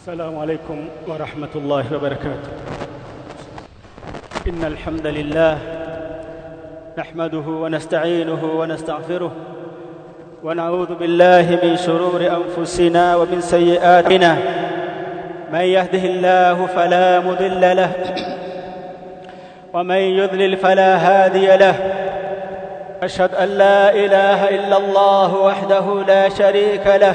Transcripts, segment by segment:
السلام عليكم ورحمة الله وبركاته. إن الحمد لله نحمده ونستعينه ونستغفره ونعوذ بالله من شرور أنفسنا ومن سيئاتنا. من يهده الله فلا مضل له ومن يضلل فلا هادي له. أشهد أن لا إله إلا الله وحده لا شريك له.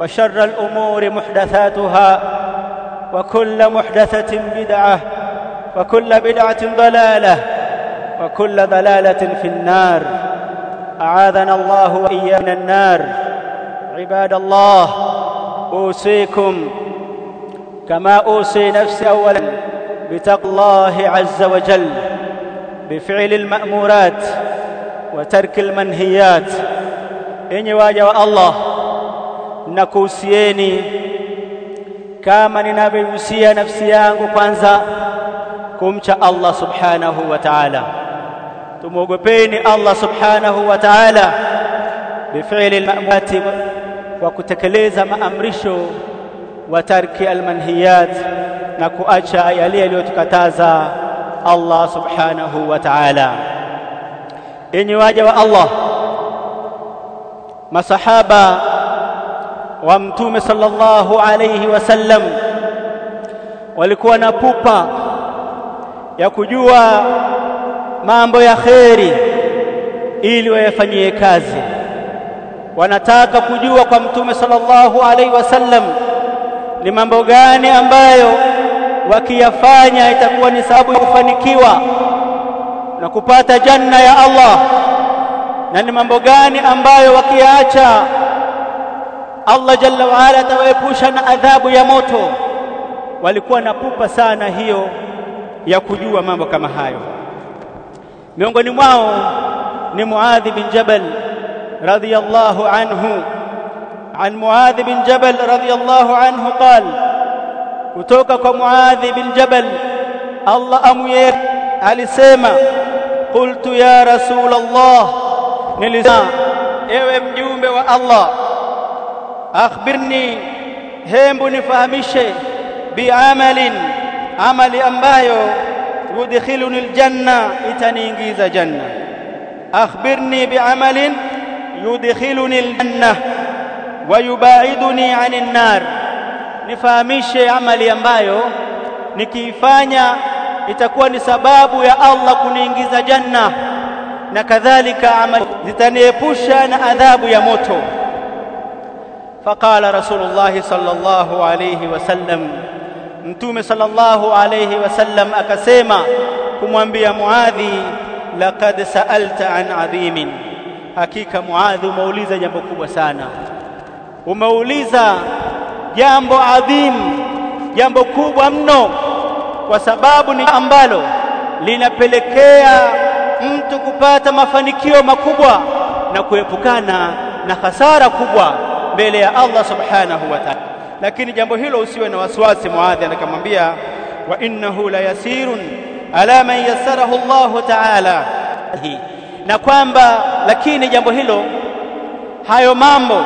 وشر الأمور محدثاتها وكل محدثة بدعة وكل بدعة ضلالة وكل ضلالة في النار. أعاذنا الله وإيانا من النار. عباد الله أوصيكم كما أوصي نفسي أولا بتقوى الله عز وجل بفعل المأمورات وترك المنهيات. إني واجه الله Nakuhusieni kama ninavyohusia nafsi yangu kwanza kumcha Allah subhanahu wa ta'ala. Tumwogopeni Allah subhanahu wa ta'ala bifili al-ma'murati wa kutekeleza maamrisho wa tarki al-manhiyat na kuacha yale yaliyotukataza Allah subhanahu wa ta'ala. Enyi waja wa Allah masahaba wa mtume sallallahu alayhi wasallam walikuwa na pupa ya kujua mambo ya kheri ili wayafanyie kazi. Wanataka kujua kwa mtume sallallahu alayhi wasallam ni mambo gani ambayo wakiyafanya itakuwa ni sababu ya kufanikiwa na kupata janna ya Allah na ni mambo gani ambayo wakiyaacha Allah jalla waala atawaepusha na adhabu ya moto. Walikuwa na pupa sana hiyo ya kujua mambo kama hayo. Miongoni mwao ni Muadhi bin Jabal radhiyallahu anhu. An Muadhi bin Jabal radhiyallahu anhu qal, kutoka kwa Muadhi bin Jabal Allah amuye alisema, qultu ya Rasul Allah, nilisema ewe mjumbe wa Allah akhbirni hembu nifahamishe biamalin amali ambayo yudkhiluni aljanna itaniingiza janna. Akhbirni biamalin yudkhiluni aljanna wa yubaiduni anin nar. Nifahamishe amali ambayo nikiifanya itakuwa ni sababu ya Allah kuniingiza janna. Na kadhalika amali zitaniepusha na adhabu ya moto faqala rasulullahi sallallahu alayhi wasallam mtume sallallahu alayhi wasallam akasema kumwambia muadhi laqad sa'alta an adhimin. Hakika muadhi umeuliza jambo kubwa sana. Umeuliza jambo adhim jambo kubwa mno kwa sababu ni ambalo linapelekea mtu kupata mafanikio makubwa na kuepukana na hasara kubwa mbele ya Allah subhanahu wa ta'ala. Lakini jambo hilo usiwe na wasiwasi muadhi anakamwambia wa innahu la yasirun ala man yassarahu Allah ta'ala. Na kwamba lakini jambo hilo hayo mambo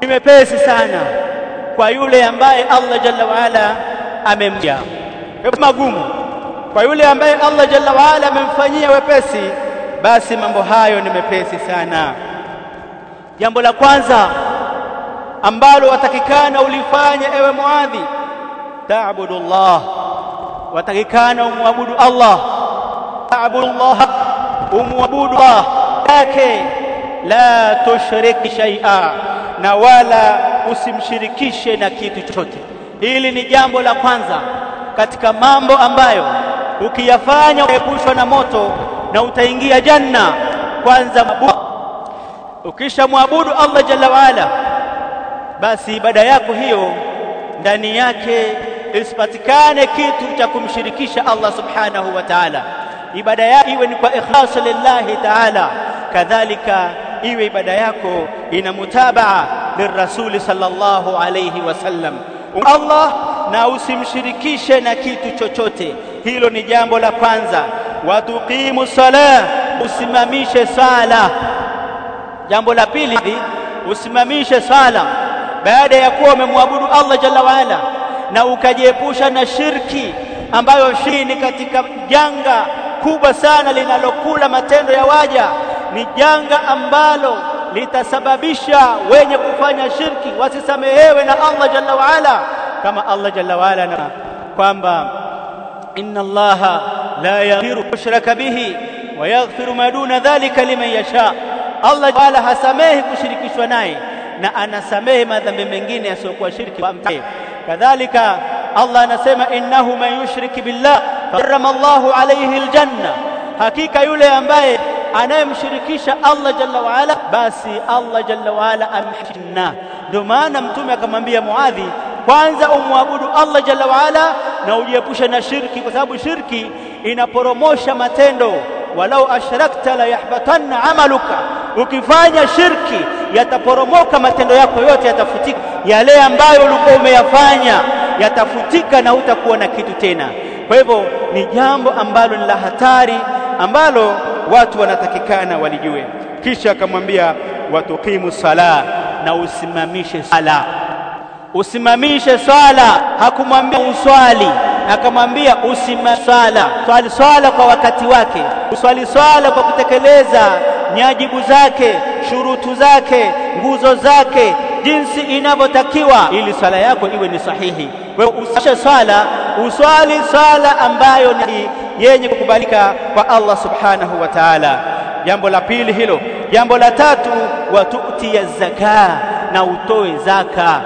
ni mepesi sana kwa yule ambaye Allah jalla waala amemja magumu. Kwa yule ambaye Allah jalla waala amemfanyia wepesi basi mambo hayo ni mepesi sana jambo la kwanza ambalo watakikana ulifanya ewe Muadhi ta'budu Allah. Watakikana umwabudu Allah. Ta'budu Allah umwabudu yake la tushriki shay'a na wala usimshirikishe na kitu chochote. Hili ni jambo la kwanza katika mambo ambayo ukiyafanya utaepushwa na moto na utaingia janna. Kwanza mabudu ukisha mwabudu Allah jalla waala basi ibada yako hiyo ndani yake isipatikane kitu cha kumshirikisha Allah subhanahu wa ta'ala. Ibada yako iwe ni kwa ikhlas lillahi ta'ala. Kadhalika iwe ibada yako ina mutabaa lirrasuli sallallahu alayhi wasallam Allah na usimshirikishe na kitu chochote. Hilo ni jambo la kwanza. Watuqimu sala usimamishe sala jambo la pili usimamishe sala baada ya kuwa umemwabudu Allah jalla waala na ukajiepusha na shirki ambayo shirki ni katika janga kubwa sana linalokula matendo ya waja. Ni janga ambalo litasababisha wenye kufanya shirki wasisamehewe na Allah jalla waala kama Allah jalla waala na kwamba inna Allaha la yaghfiru kushraka bihi wa yaghfiru ma duna dhalika liman yasha Allah wala hasamehi kushirikishwa naye na anasamehe madhambi mengine yasiyokuwa shirki kadhalika Allah anasema innahu man yushrik billah harrama Allahu alayhi aljanna. Hakika yule ambaye anayemshirikisha Allah jalla waala basi Allah jalla waala amhinna ndio maana mtume akamwambia Muadhi kwanza umwabudu Allah jalla waala na ujiepushe na shirki kwa sababu shirki inaporomosha matendo. Walau ashrakta la yahbatanna amaluka ukifanya shirki yataporomoka matendo yako yote yatafutika. Yale ambayo ulikuwa umeyafanya yatafutika na hutakuwa na kitu tena. Kwa hivyo ni jambo ambalo ni la hatari ambalo watu wanatakikana walijue. Kisha akamwambia watukimu sala na usimamishe sala. Usimamishe swala. Hakumwambia uswali. Akamwambia usimamishe swala. Swali swala kwa wakati wake. Uswali swala kwa kutekeleza nyajibu zake shurutu zake nguzo zake jinsi inavyotakiwa ili swala yako iwe ni sahihi. Kwa hiyo usishe swala uswali swala ambayo ni yenye kukubalika kwa Allah subhanahu wa ta'ala. Jambo la pili hilo. Jambo la tatu watutia zaka na utoe zaka.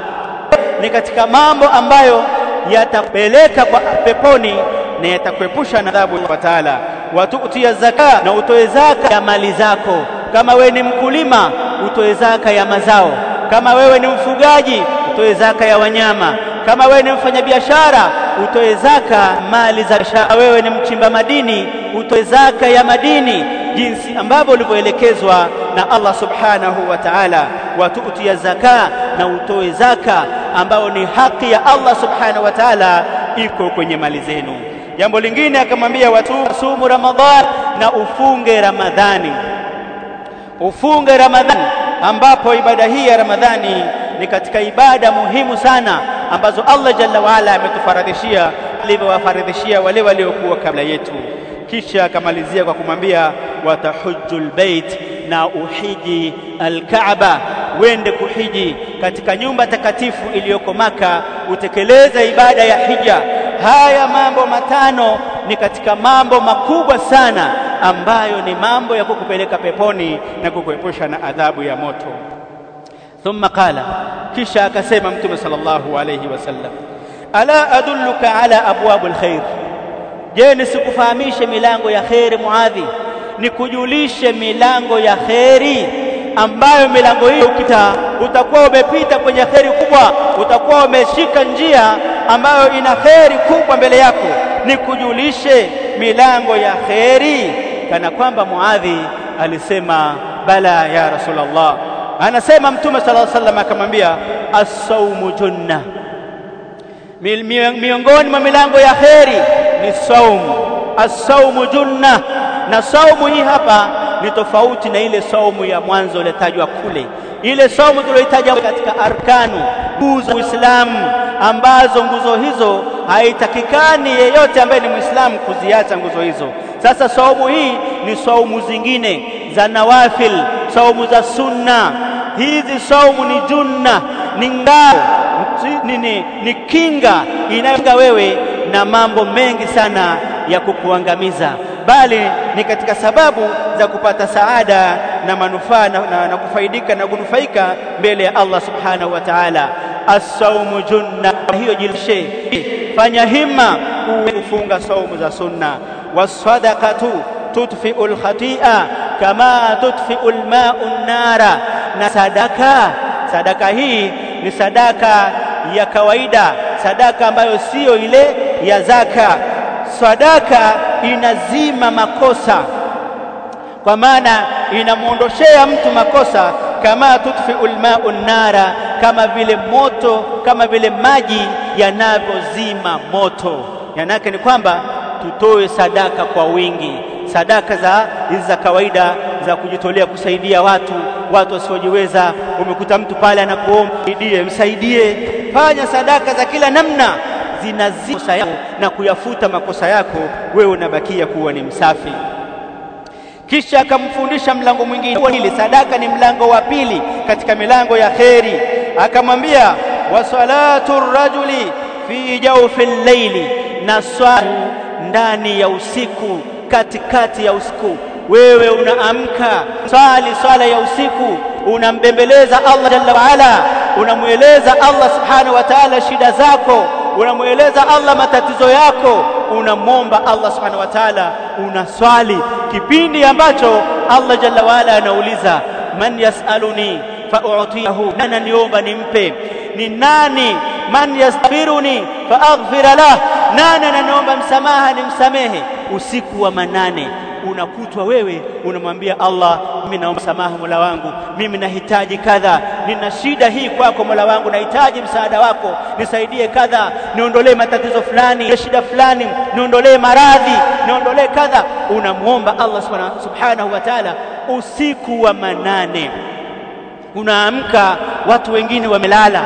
Ni katika mambo ambayo yatapeleka kwa peponi na yatakuepusha na adhabu ya taala watutia zaka na utoe zaka ya mali zako. Kama wewe ni mkulima utoe zaka ya mazao. Kama wewe ni mfugaji utoe zaka ya wanyama. Kama wewe ni mfanyabiashara utoe zaka mali za biashara. Wewe ni mchimba madini utoe zaka ya madini jinsi ambavyo ulivyoelekezwa na Allah subhanahu wa ta'ala. Watutia zaka na utoe zaka ambao ni haki ya Allah subhanahu wa ta'ala iko kwenye mali zenu jambo lingine akamwambia watu sumu ramadhan na ufunge ramadhani. Ufunge ramadhani ambapo ibada hii ya ramadhani ni katika ibada muhimu sana ambazo Allah jalla waala ametufaradhishia alivyowafaradhishia wale waliokuwa kabla yetu. Kisha akamalizia kwa kumwambia watahujjul bait na uhiji alkaaba. Wende kuhiji katika nyumba takatifu iliyoko maka utekeleza ibada ya hija haya mambo matano ni katika mambo makubwa sana ambayo ni mambo ya kukupeleka peponi na kukuepusha na adhabu ya moto. Thumma qala kisha akasema mtume sallallahu alayhi wasallam ala adulluka ala abwabul khair? Je nisikufahamishe milango ya kheri muadhi? Nikujulishe milango ya kheri ambayo milango hiyo ukita utakuwa umepita kwenye kheri kubwa utakuwa umeshika njia ambayo ina kheri kubwa mbele yako nikujulishe milango ya kheri? Kana kwamba muadhi alisema bala ya rasulullah. Anasema mtume sallallahu alaihi wasallam akamwambia as-saumu junna miongoni mwa milango ya kheri ni saumu as-saumu junna na saumu hii hapa ni tofauti na ile saumu ya mwanzo iliyotajwa kule. Ile saumu tuliyoitaja katika arkanu za Uislamu ambazo nguzo hizo haitakikani yeyote ambaye ni Muislamu kuziacha nguzo hizo. Sasa saumu hii ni saumu zingine za nawafil saumu za sunna. Hizi saumu ni junna ni ngao ni, ni, ni kinga inayokinga wewe na mambo mengi sana ya kukuangamiza, bali ni katika sababu za kupata saada na manufaa na, na, na kufaidika na kunufaika mbele ya Allah subhanahu wa ta'ala. As-saumu junna, hiyo jilishe, fanya himma kufunga saumu za sunna. Was-sadaqatu tudfi'u al-khati'a kama tudfi'u al-ma'u an-nara, na sadaka sadaka hii ni sadaka ya kawaida, sadaka ambayo siyo ile ya zaka. Sadaka inazima makosa, kwa maana inamwondoshea mtu makosa, kama tudfi'u al-ma'u an-nara, kama vile moto, kama vile maji yanavyozima moto. Yanake ni kwamba tutoe sadaka kwa wingi, sadaka za hizi za kawaida za kujitolea kusaidia watu, watu wasiojiweza. Umekuta mtu pale anakuomba msaidie, msaidie. Fanya sadaka za kila namna, zinazima yako na kuyafuta makosa yako, wewe unabakia kuwa ni msafi. Kisha akamfundisha mlango mwingine, sadaka ni mlango wa pili katika milango ya kheri. Akamwambia wa salatu rajuli fi jawfi llaili, na swala ndani ya usiku, katikati ya usiku. Wewe unaamka swali swala ya usiku, unambembeleza Allah jalla waala, unamweleza Allah subhanahu wa ta'ala shida zako, unamweleza Allah matatizo yako, unamwomba Allah subhanahu wa ta'ala, unaswali kipindi ambacho Allah jalla waala anauliza man yasaluni fa'utiyahu, nani niomba nimpe? Ni nani? man yastaghfiruni faaghfira lah, nani ananiomba msamaha nimsamehe? Usiku wa manane unakutwa wewe unamwambia Allah, mimi naomba msamaha Mola wangu, mimi nahitaji kadha, nina shida hii kwako Mola wangu, nahitaji msaada wako, nisaidie kadha, niondolee matatizo fulani, shida fulani, niondolee maradhi, niondolee kadha. Unamwomba Allah subhanahu wa ta'ala usiku wa manane. Unaamka, watu wengine wamelala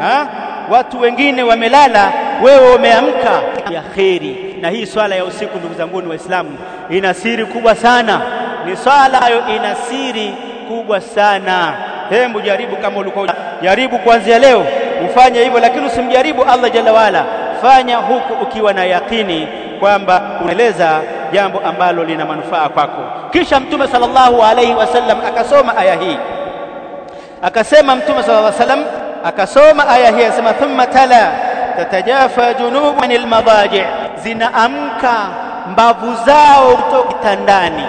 ha? watu wengine wamelala, wewe umeamka ya kheri. Na hii swala ya usiku, ndugu zangu Waislamu, ina siri kubwa sana, ni swala hayo ina siri kubwa sana. Hebu jaribu, kama ulikuwa jaribu kuanzia leo ufanye hivyo, lakini usimjaribu Allah jalla waala. Fanya huku ukiwa na yakini kwamba unaeleza jambo ambalo lina manufaa kwako. Kisha Mtume sallallahu alaihi wasallam akasoma aya hii, akasema Mtume sallallahu alaihi wasallam akasoma aya hii anasema thumma tala tatajafa junubu anil madaji, zinaamka mbavu zao kutoka vitandani,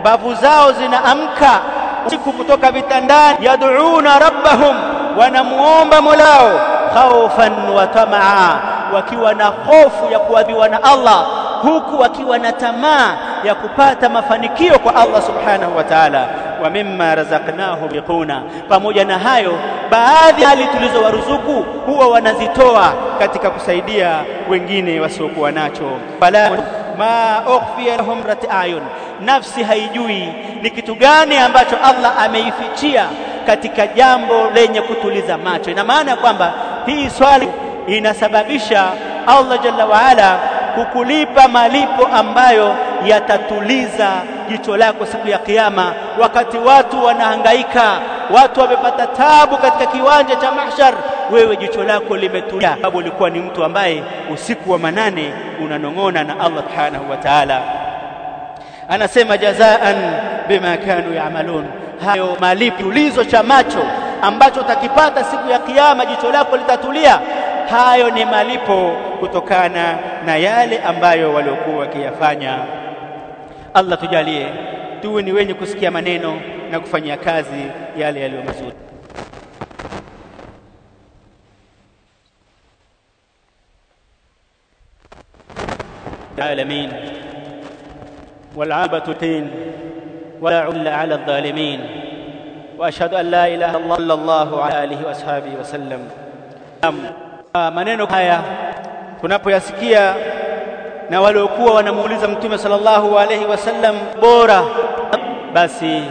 mbavu zao zinaamka usiku kutoka vitandani, yaduuna rabbahum, wanamuomba molao, khaufan wa tamaa, wakiwa na hofu ya kuadhibiwa na Allah, huku wakiwa na tamaa ya kupata mafanikio kwa Allah subhanahu wa ta'ala wa mimma razaqnahu biquna. Pamoja na hayo, baadhi ya hali tulizowaruzuku huwa wanazitoa katika kusaidia wengine wasiokuwa nacho. fala ma ukhfiya lahum ayun, nafsi haijui ni kitu gani ambacho Allah ameifichia katika jambo lenye kutuliza macho. Ina maana kwamba hii swali inasababisha Allah jalla waala kukulipa malipo ambayo yatatuliza jicho lako siku ya Kiyama, wakati watu wanahangaika, watu wamepata tabu katika kiwanja cha mahshar, wewe jicho lako limetulia, sababu ulikuwa ni mtu ambaye usiku wa manane unanong'ona na Allah subhanahu wa ta'ala. Anasema jazaan bima kanu yaamalun, hayo malipo ulizo cha macho ambacho utakipata siku ya Kiyama, jicho lako litatulia. Hayo ni malipo kutokana na yale ambayo waliokuwa wakiyafanya. Allah tujalie tuwe ni wenye kusikia maneno na kufanyia kazi yale yaliyo mazuri. العالمين والعابة تين ولا عل على الظالمين وأشهد أن لا إله إلا الله على آله وأصحابه وسلم maneno haya tunapoyasikia na waliokuwa wanamuuliza Mtume sallallahu alaihi wasallam bora, basi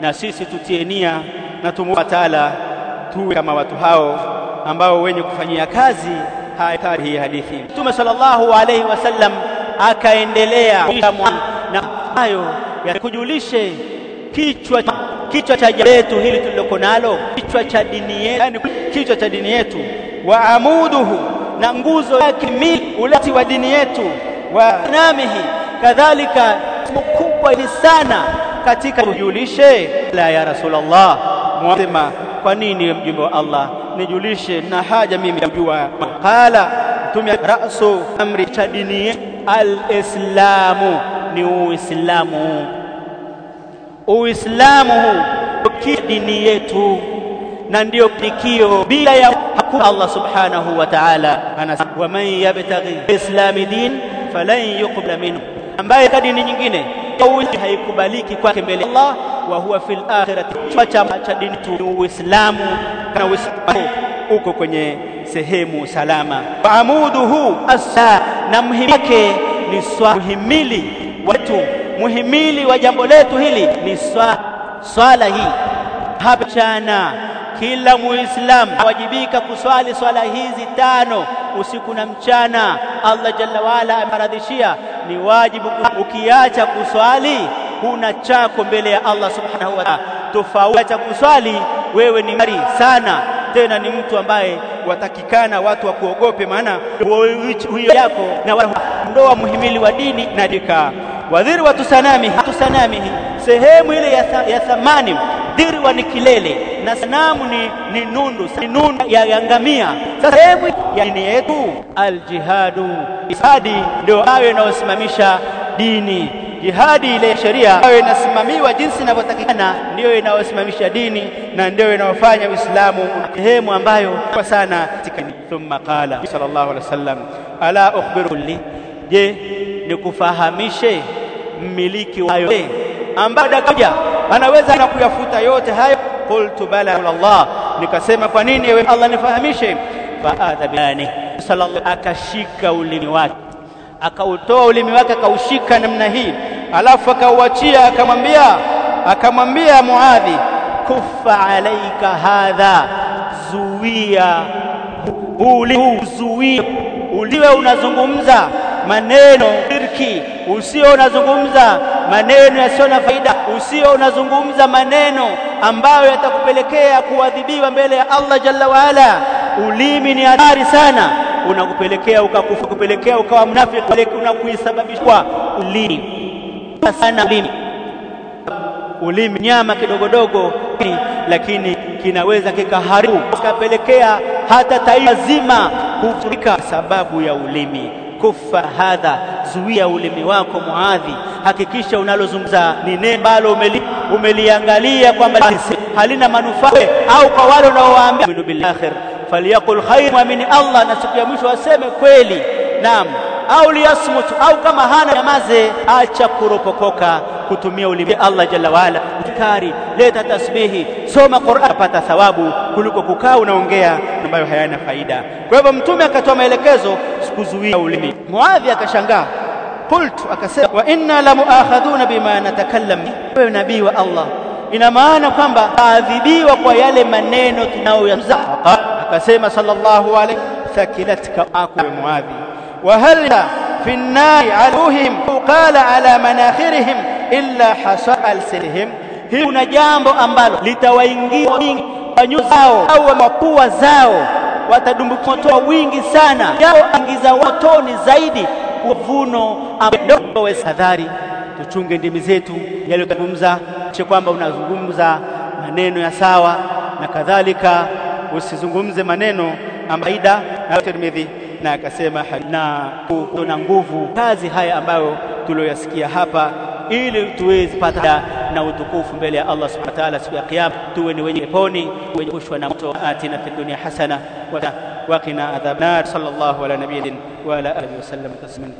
na sisi tutie nia na tumwa Taala tuwe kama watu hao ambao wenye kufanyia kazi haya hii hadithi. Mtume sallallahu alaihi wasallam akaendelea na hayo yakujulishe kichwa kichwa cha letu hili tuliloko nalo, kichwa cha dini yetu, yani kichwa cha dini yetu. Wa amuduhu na nguzo yake mili ulati wa dini yetu wa namihi kadhalika mkubwa ni sana katika kujulishe la ya rasulullah. Mwasema kwa nini mjumbe wa Allah? Nijulishe na haja mimi kujua. Qala mtume rasu amri cha dini alislamu. Ni uislamu. Uislamu ndio dini yetu na ndio dikio bila ya hakuna Allah subhanahu wa ta'ala. Anasema waman yabtaghi islami din falan yuqbala minhu ambaye kadi ni nyingine haikubaliki kwake mbele Allah wa huwa fil akhirati cha cha dini tu uislamu kana uislamu uko kwenye sehemu salama. Faamuduhu asa na muhimili wake ni swala muhimili wetu muhimili wa jambo letu hili ni swala swala hii. Hapa chana kila muislamu awajibika kuswali swala hizi tano usiku na mchana Allah jalla waala amefaradhishia ni wajibu ukiacha kuswali huna chako mbele ya Allah subhanahu wa ta'ala. Tofauti cha kuswali wewe ni mari sana tena ni mtu ambaye watakikana watu wakuogope maana huyo yako na ndoa muhimili wa dini na dika. Wadhiri watu sanamihi sehemu ile ya thamani dhirwa ni kilele na sanamu ni, ni nundu ni nundu ya, yangamia. sasa sehemu ya dini yetu aljihadu. Jihadi ndio ayo inayosimamisha dini. Jihadi ile sheria ayo inasimamiwa jinsi inavyotakikana ndiyo inayosimamisha dini na ndiyo inayofanya Uislamu sehemu ambayo kwa sana thumma qala sallallahu alaihi wasallam ala ukhbiru li? Je nikufahamishe mmiliki hayo ambaye dakaja anaweza na kuyafuta yote hayo. Qultu bala Allah. Nikasema kwa nini ewe Allah nifahamishe? Fa bilani. Sallallahu akashika ulimi wake. Akautoa ulimi wake akaushika namna hii. Alafu akauachia akamwambia akamwambia Muadhi kufa alaika hadha zuia uliwe unazungumza maneno shirki usio unazungumza maneno yasiyo na faida usio unazungumza maneno ambayo yatakupelekea kuadhibiwa mbele ya Allah jalla waala ulimi ni hatari sana unakupelekea ukakufa kupelekea ukawa mnafiki unakuisababisha kwa ulimi. Sana ulimi. Ulimi nyama kidogodogo lakini kinaweza kikaharibu kikapelekea hata taifa zima kufurika sababu ya ulimi kufa hadha zuia ulimi wako muadhi hakikisha unalozungumza ni neno ambalo umeli, umeliangalia kwamba halina manufaa au kwa wale unaowaambia. Bil akhir falyaqul khair muamini Allah na siku ya mwisho aseme kweli. Naam au liyasmut au kama hana nyamaze acha kuropokoka kutumia ulimi Allah jalla waala utikari leta tasbihi soma Qur'an pata thawabu kuliko kukaa unaongea ambayo hayana faida. Kwa hivyo mtume akatoa maelekezo sikuzuia ulimi. Muadhi akashangaa. Qultu akasema wa inna la muakhadhuna bima natakallam. Wewe nabii wa Allah ina maana kwamba taadhibiwa kwa yale maneno tunayoyazaa akasema sallallahu alayhi thakilatka aku muadhi wa في النار aluhim qala ala manakhirihim illa hasa alsilihim hii kuna jambo ambalo litawaingia wingi zao au mapua zao watadumbukia moto wingi sana yao ingiza motoni zaidi kuvuno ambayo hadhari tuchunge ndimi zetu yaliyozungumza che kwamba unazungumza maneno ya sawa na kadhalika usizungumze maneno ambaida na Tirmidhi na akasema na na nguvu kazi haya ambayo tulioyasikia hapa ili tuweze pata na utukufu mbele ya Allah subhanahu wa ta'ala siku ya kiyama tuwe ni wenye peponi wenye kushwa na moto atina fid dunya hasana wa qina adhaban sallallahu ala nabiyyin wa ala alihi wasallam tasliman